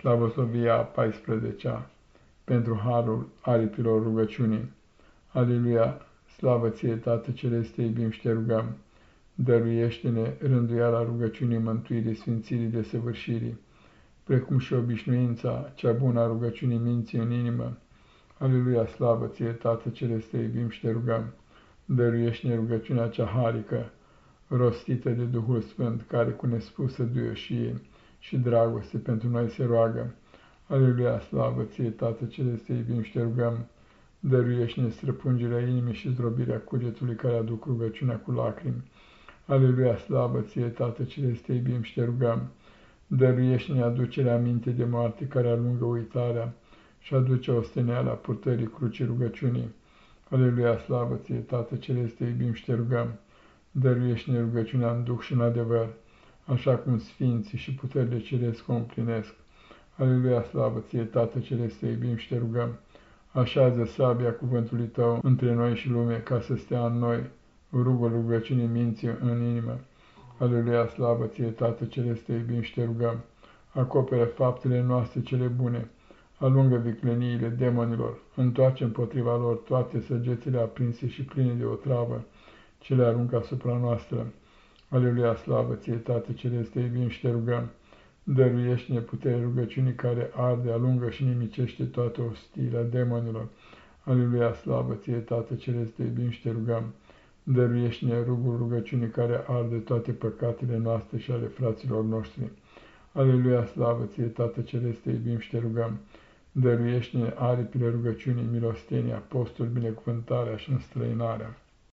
Slavosovia a 14-a, pentru harul aripilor rugăciunii. Aleluia, slavă ție, Tată Celeste, iubim și te rugăm, dăruiește-ne rânduiala rugăciunii mântuirii, sfințirii, desăvârșirii, precum și obișnuința cea bună a rugăciunii minții în inimă. Aleluia, slavă ție, Tată Celeste, iubim și te rugăm, dăruiește-ne rugăciunea cea harică, rostită de Duhul Sfânt, care cu nespusă duioșie și dragoste pentru noi se roagă. Aleluia, slavă ție, Tată Celeste, iubim și te rugăm, dăruiește-ne străpungerea inimii și zdrobirea cugetului care aduc rugăciunea cu lacrimi. Aleluia, slavă ție, Tată Celeste, iubim și te rugăm, dăruiește-ne aducerea aminte de moarte care alungă uitarea și aduce osteneala purtării crucii rugăciunii. Aleluia, slavă ție, Tată Celeste, iubim și te rugăm, dăruiește-ne rugăciunea în duh și în adevăr, așa cum sfinții și puterile ceresc o împlinesc. Aleluia, slavă ție, Tată Celeste, iubim și te rugăm, așează sabia cuvântului tău între noi și lume, ca să stea în noi rugul rugăciunii minții în inimă. Aleluia, slavă ție, Tată Celeste, iubim și te rugăm, acoperă faptele noastre cele bune, alungă vicleniile demonilor, întoarce împotriva lor toate săgețile aprinse și pline de otravă, ce le aruncă asupra noastră. Aleluia, slavă ție, Tată Celeste, iubim și te rugăm, dăruiește-ne puterea rugăciunii care arde, alungă și nimicește toată ostirea demonilor. Aleluia, slavă ție, Tată Celeste, iubim și te rugăm, dăruiește-ne rugul rugăciunii care arde toate păcatele noastre și ale fraților noștri. Aleluia, slavă ție, Tată Celeste, iubim și te rugăm, dăruiește-ne aripile rugăciunii, milostenia, postul, binecuvântarea și înstrăinarea.